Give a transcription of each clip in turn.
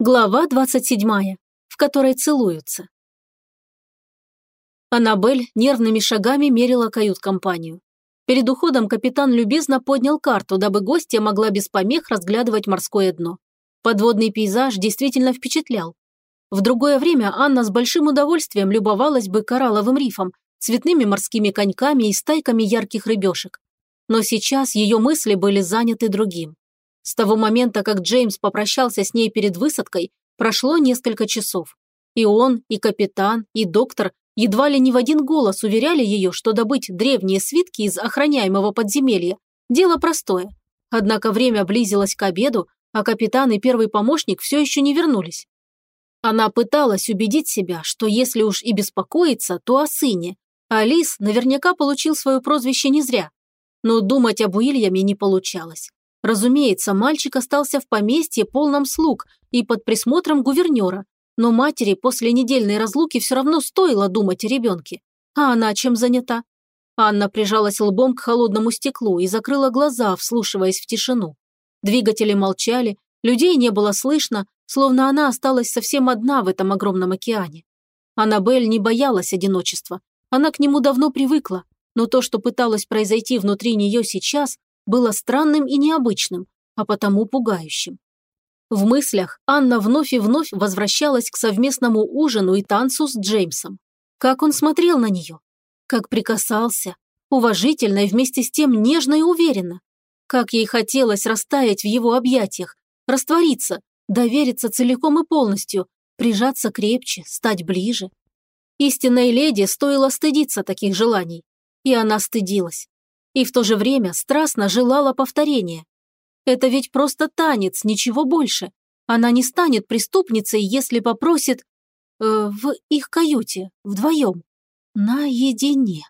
Глава 27, в которой целуются. Аннабель нервными шагами мерила кают-компанию. Перед уходом капитан любезно поднял карту, дабы гостья могла без помех разглядывать морское дно. Подводный пейзаж действительно впечатлял. В другое время Анна с большим удовольствием любовалась бы коралловым рифом, цветными морскими коньками и стайками ярких рыбешек. Но сейчас ее мысли были заняты другим. С того момента, как Джеймс попрощался с ней перед высадкой, прошло несколько часов. И он, и капитан, и доктор едва ли не в один голос уверяли ее, что добыть древние свитки из охраняемого подземелья – дело простое. Однако время близилось к обеду, а капитан и первый помощник все еще не вернулись. Она пыталась убедить себя, что если уж и беспокоиться, то о сыне. А Лис наверняка получил свое прозвище не зря. Но думать об Уильяме не получалось. Разумеется, мальчик остался в поместье полном слуг и под присмотром гувернера, но матери после недельной разлуки все равно стоило думать о ребенке. А она чем занята? Анна прижалась лбом к холодному стеклу и закрыла глаза, вслушиваясь в тишину. Двигатели молчали, людей не было слышно, словно она осталась совсем одна в этом огромном океане. Аннабель не боялась одиночества. Она к нему давно привыкла, но то, что пыталось произойти внутри нее сейчас, было странным и необычным, а потому пугающим. В мыслях Анна вновь и вновь возвращалась к совместному ужину и танцу с Джеймсом. Как он смотрел на нее, как прикасался, уважительно и вместе с тем нежно и уверенно. Как ей хотелось растаять в его объятиях, раствориться, довериться целиком и полностью, прижаться крепче, стать ближе. Истинной леди стоило стыдиться таких желаний. И она стыдилась и в то же время страстно желала повторения. Это ведь просто танец, ничего больше. Она не станет преступницей, если попросит... Э, в их каюте, вдвоем, наедине.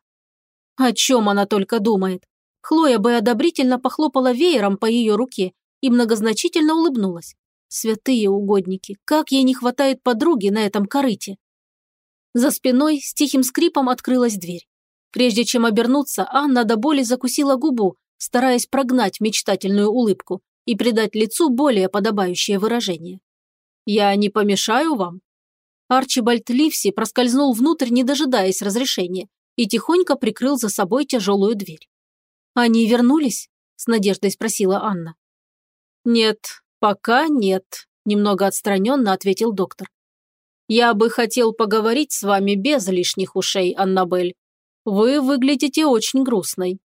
О чем она только думает? Хлоя бы одобрительно похлопала веером по ее руке и многозначительно улыбнулась. Святые угодники, как ей не хватает подруги на этом корыте. За спиной с тихим скрипом открылась дверь. Прежде чем обернуться, Анна до боли закусила губу, стараясь прогнать мечтательную улыбку и придать лицу более подобающее выражение. «Я не помешаю вам?» Арчибальд Ливси проскользнул внутрь, не дожидаясь разрешения, и тихонько прикрыл за собой тяжелую дверь. «Они вернулись?» – с надеждой спросила Анна. «Нет, пока нет», – немного отстраненно ответил доктор. «Я бы хотел поговорить с вами без лишних ушей, Аннабель, вы выглядите очень грустной».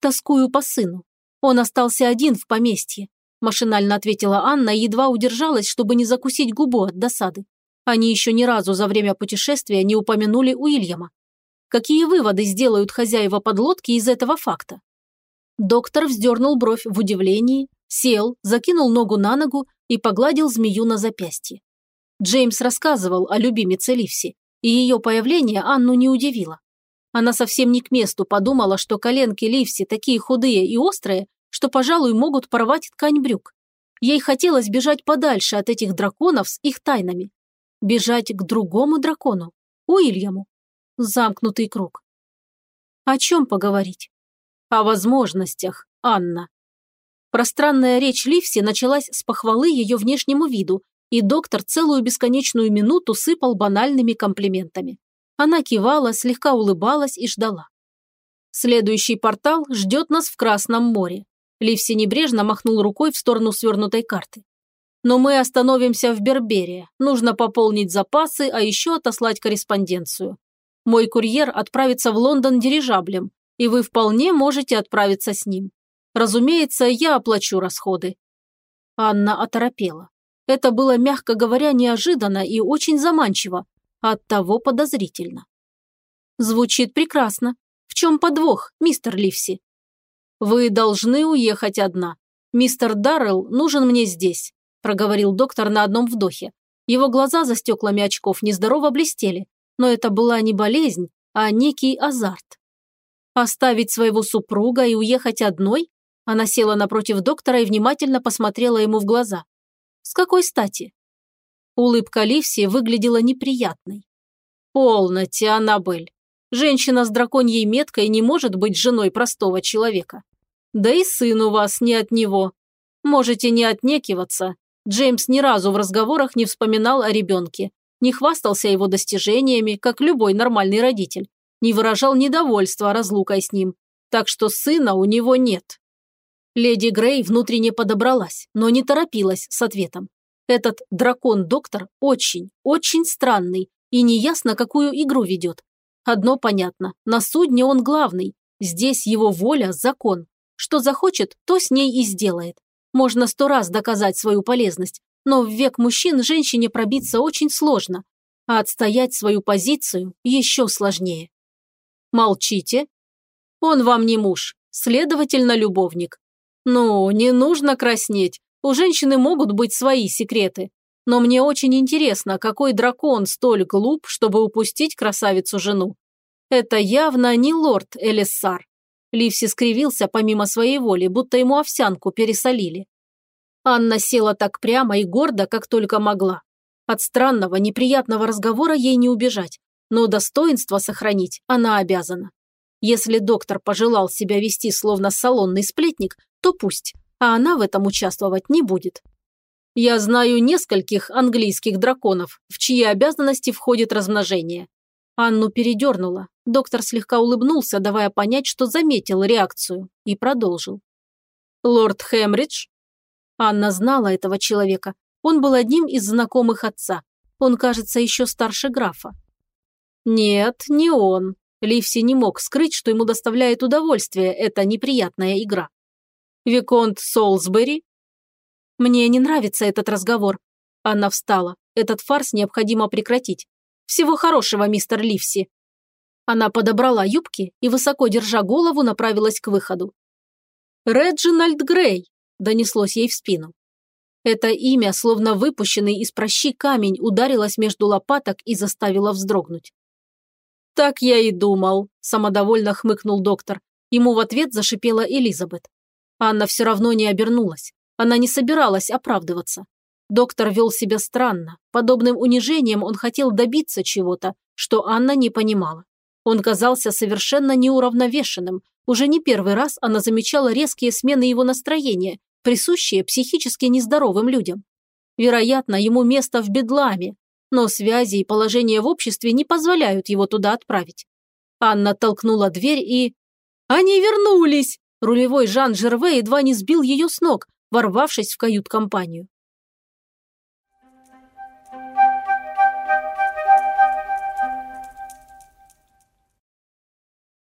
«Тоскую по сыну. Он остался один в поместье», – машинально ответила Анна и едва удержалась, чтобы не закусить губу от досады. Они еще ни разу за время путешествия не упомянули Уильяма. Какие выводы сделают хозяева подлодки из этого факта? Доктор вздернул бровь в удивлении, сел, закинул ногу на ногу и погладил змею на запястье. Джеймс рассказывал о любимице Ливси, и ее появление Анну не удивило. Она совсем не к месту подумала, что коленки Ливси такие худые и острые, что, пожалуй, могут порвать ткань брюк. Ей хотелось бежать подальше от этих драконов с их тайнами. Бежать к другому дракону, Уильяму. Замкнутый круг. О чем поговорить? О возможностях, Анна. Пространная речь Ливси началась с похвалы ее внешнему виду, и доктор целую бесконечную минуту сыпал банальными комплиментами. Она кивала, слегка улыбалась и ждала. Следующий портал ждет нас в Красном море. Ливси небрежно махнул рукой в сторону свернутой карты. Но мы остановимся в Бербере. Нужно пополнить запасы, а еще отослать корреспонденцию. Мой курьер отправится в Лондон дирижаблем, и вы вполне можете отправиться с ним. Разумеется, я оплачу расходы». Анна оторопела. Это было, мягко говоря, неожиданно и очень заманчиво, Оттого подозрительно. Звучит прекрасно. В чем подвох, мистер Ливси? Вы должны уехать одна. Мистер Даррелл нужен мне здесь, проговорил доктор на одном вдохе. Его глаза за стеклами очков нездорово блестели, но это была не болезнь, а некий азарт. Оставить своего супруга и уехать одной? Она села напротив доктора и внимательно посмотрела ему в глаза. С какой стати? Улыбка Ливси выглядела неприятной. «Полноте, Аннабель. Женщина с драконьей меткой не может быть женой простого человека. Да и сын у вас не от него. Можете не отнекиваться, Джеймс ни разу в разговорах не вспоминал о ребенке, не хвастался его достижениями, как любой нормальный родитель, не выражал недовольства разлукой с ним, так что сына у него нет. Леди Грей внутренне подобралась, но не торопилась с ответом. Этот дракон-доктор очень, очень странный и неясно, какую игру ведет. Одно понятно, на судне он главный, здесь его воля – закон. Что захочет, то с ней и сделает. Можно сто раз доказать свою полезность, но в век мужчин женщине пробиться очень сложно, а отстоять свою позицию еще сложнее. Молчите. Он вам не муж, следовательно, любовник. Ну, не нужно краснеть, у женщины могут быть свои секреты. Но мне очень интересно, какой дракон столь глуп, чтобы упустить красавицу-жену. Это явно не лорд Элиссар. Ливси скривился помимо своей воли, будто ему овсянку пересолили. Анна села так прямо и гордо, как только могла. От странного, неприятного разговора ей не убежать, но достоинство сохранить она обязана. Если доктор пожелал себя вести словно салонный сплетник, то пусть, а она в этом участвовать не будет. Я знаю нескольких английских драконов, в чьи обязанности входит размножение. Анну передернула. Доктор слегка улыбнулся, давая понять, что заметил реакцию, и продолжил. «Лорд Хемридж?» Анна знала этого человека. Он был одним из знакомых отца. Он, кажется, еще старше графа. Нет, не он. Ливси не мог скрыть, что ему доставляет удовольствие эта неприятная игра. Виконт Солсбери? Мне не нравится этот разговор. Анна встала. Этот фарс необходимо прекратить. Всего хорошего, мистер Ливси. Она подобрала юбки и, высоко держа голову, направилась к выходу. «Реджинальд Грей», – донеслось ей в спину. Это имя, словно выпущенный из прощи камень, ударилось между лопаток и заставило вздрогнуть. «Так я и думал», – самодовольно хмыкнул доктор. Ему в ответ зашипела Элизабет. Анна все равно не обернулась. Она не собиралась оправдываться. Доктор вел себя странно. Подобным унижением он хотел добиться чего-то, что Анна не понимала. Он казался совершенно неуравновешенным. Уже не первый раз она замечала резкие смены его настроения, присущие психически нездоровым людям. Вероятно, ему место в бедламе, но связи и положение в обществе не позволяют его туда отправить. Анна толкнула дверь и... «Они вернулись!» Рулевой Жан Жерве едва не сбил ее с ног, ворвавшись в кают-компанию.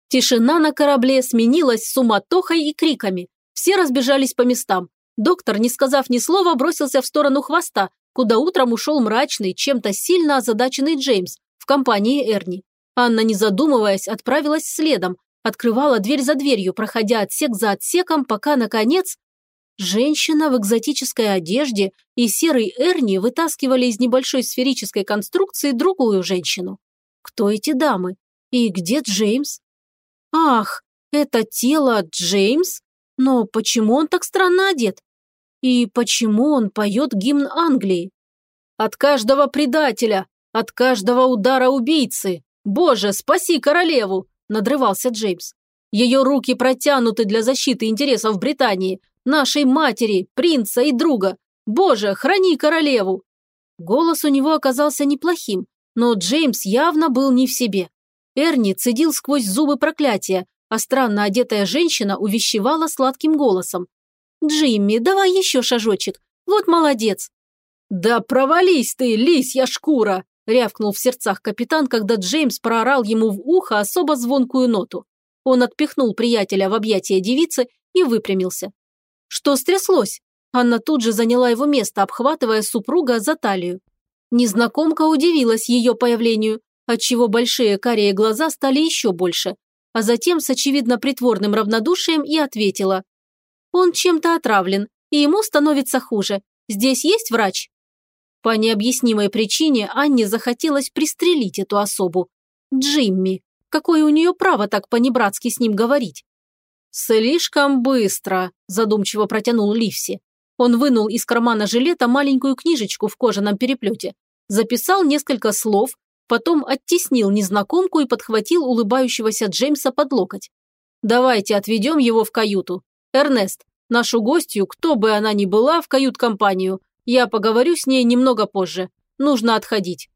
Тишина на корабле сменилась суматохой и криками. Все разбежались по местам. Доктор, не сказав ни слова, бросился в сторону хвоста, куда утром ушел мрачный, чем-то сильно озадаченный Джеймс в компании Эрни. Анна, не задумываясь, отправилась следом, открывала дверь за дверью, проходя отсек за отсеком, пока, наконец, женщина в экзотической одежде и серый Эрни вытаскивали из небольшой сферической конструкции другую женщину. Кто эти дамы? И где Джеймс? Ах, это тело Джеймс? Но почему он так странно одет? И почему он поет гимн Англии? От каждого предателя, от каждого удара убийцы. Боже, спаси королеву! Надрывался Джеймс. Ее руки протянуты для защиты интересов Британии, нашей матери, принца и друга. Боже, храни королеву! Голос у него оказался неплохим, но Джеймс явно был не в себе. Эрни цедил сквозь зубы проклятия, а странно одетая женщина увещевала сладким голосом. «Джимми, давай еще шажочек. Вот молодец». «Да провались ты, лисья шкура!» – рявкнул в сердцах капитан, когда Джеймс проорал ему в ухо особо звонкую ноту. Он отпихнул приятеля в объятия девицы и выпрямился. Что стряслось? Анна тут же заняла его место, обхватывая супруга за талию. Незнакомка удивилась ее появлению, отчего большие карие глаза стали еще больше, а затем с очевидно притворным равнодушием и ответила. «Он чем-то отравлен, и ему становится хуже. Здесь есть врач?» По необъяснимой причине Анне захотелось пристрелить эту особу. Джимми. Какое у нее право так по-небратски с ним говорить? «Слишком быстро», – задумчиво протянул Ливси. Он вынул из кармана жилета маленькую книжечку в кожаном переплете, записал несколько слов, Потом оттеснил незнакомку и подхватил улыбающегося Джеймса под локоть. «Давайте отведем его в каюту. Эрнест, нашу гостью, кто бы она ни была, в кают-компанию. Я поговорю с ней немного позже. Нужно отходить».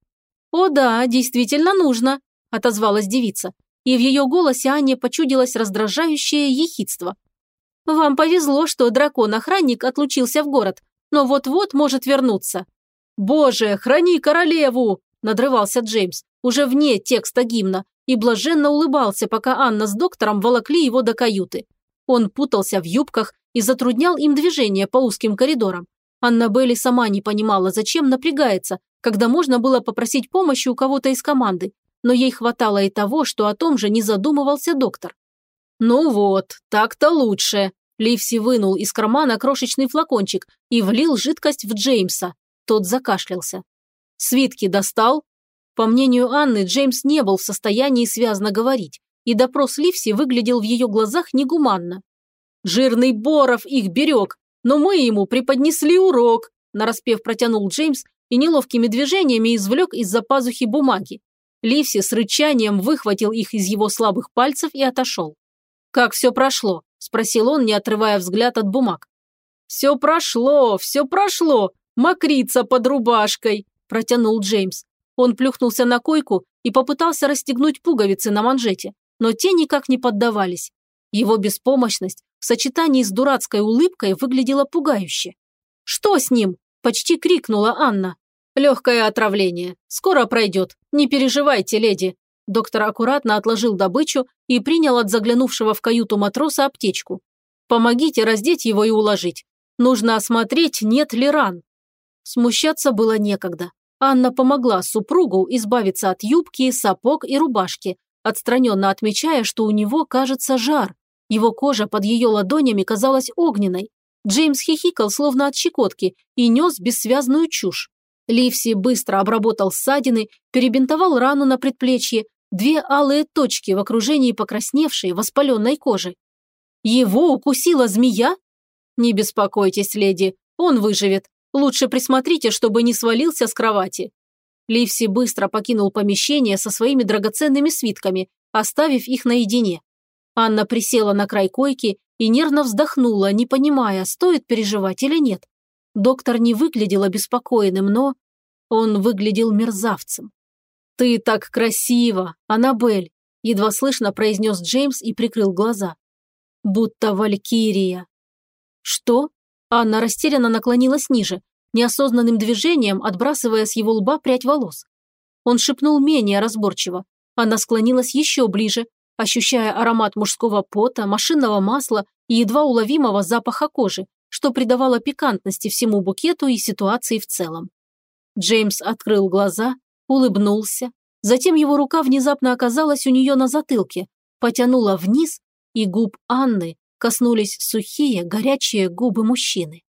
«О да, действительно нужно», – отозвалась девица. И в ее голосе Анне почудилось раздражающее ехидство. «Вам повезло, что дракон-охранник отлучился в город, но вот-вот может вернуться». «Боже, храни королеву!» – надрывался Джеймс, уже вне текста гимна, и блаженно улыбался, пока Анна с доктором волокли его до каюты. Он путался в юбках и затруднял им движение по узким коридорам. Анна Белли сама не понимала, зачем напрягается, когда можно было попросить помощи у кого-то из команды, но ей хватало и того, что о том же не задумывался доктор. «Ну вот, так-то лучше», Ливси вынул из кармана крошечный флакончик и влил жидкость в Джеймса. Тот закашлялся. «Свитки достал?» По мнению Анны, Джеймс не был в состоянии связно говорить, и допрос Ливси выглядел в ее глазах негуманно. «Жирный Боров их берег, но мы ему преподнесли урок», нараспев протянул Джеймс и неловкими движениями извлек из-за пазухи бумаги. Ливси с рычанием выхватил их из его слабых пальцев и отошел. «Как все прошло?» – спросил он, не отрывая взгляд от бумаг. «Все прошло, все прошло, мокрица под рубашкой», – протянул Джеймс. Он плюхнулся на койку и попытался расстегнуть пуговицы на манжете, но те никак не поддавались. Его беспомощность в сочетании с дурацкой улыбкой выглядела пугающе. «Что с ним?» – почти крикнула Анна. «Легкое отравление. Скоро пройдет. Не переживайте, леди. Доктор аккуратно отложил добычу и принял от заглянувшего в каюту матроса аптечку. «Помогите раздеть его и уложить. Нужно осмотреть, нет ли ран». Смущаться было некогда. Анна помогла супругу избавиться от юбки, сапог и рубашки, отстраненно отмечая, что у него, кажется, жар. Его кожа под ее ладонями казалась огненной. Джеймс хихикал, словно от щекотки, и нес бессвязную чушь. Ливси быстро обработал ссадины, перебинтовал рану на предплечье две алые точки в окружении покрасневшей, воспаленной кожи. Его укусила змея? Не беспокойтесь, леди, он выживет. Лучше присмотрите, чтобы не свалился с кровати. Ливси быстро покинул помещение со своими драгоценными свитками, оставив их наедине. Анна присела на край койки и нервно вздохнула, не понимая, стоит переживать или нет. Доктор не выглядел обеспокоенным, но он выглядел мерзавцем. «Ты так красива, Аннабель!» – едва слышно произнес Джеймс и прикрыл глаза. «Будто валькирия». «Что?» Анна растерянно наклонилась ниже, неосознанным движением отбрасывая с его лба прядь волос. Он шепнул менее разборчиво. Она склонилась еще ближе, ощущая аромат мужского пота, машинного масла и едва уловимого запаха кожи, что придавало пикантности всему букету и ситуации в целом. Джеймс открыл глаза улыбнулся. Затем его рука внезапно оказалась у нее на затылке, потянула вниз, и губ Анны коснулись сухие, горячие губы мужчины.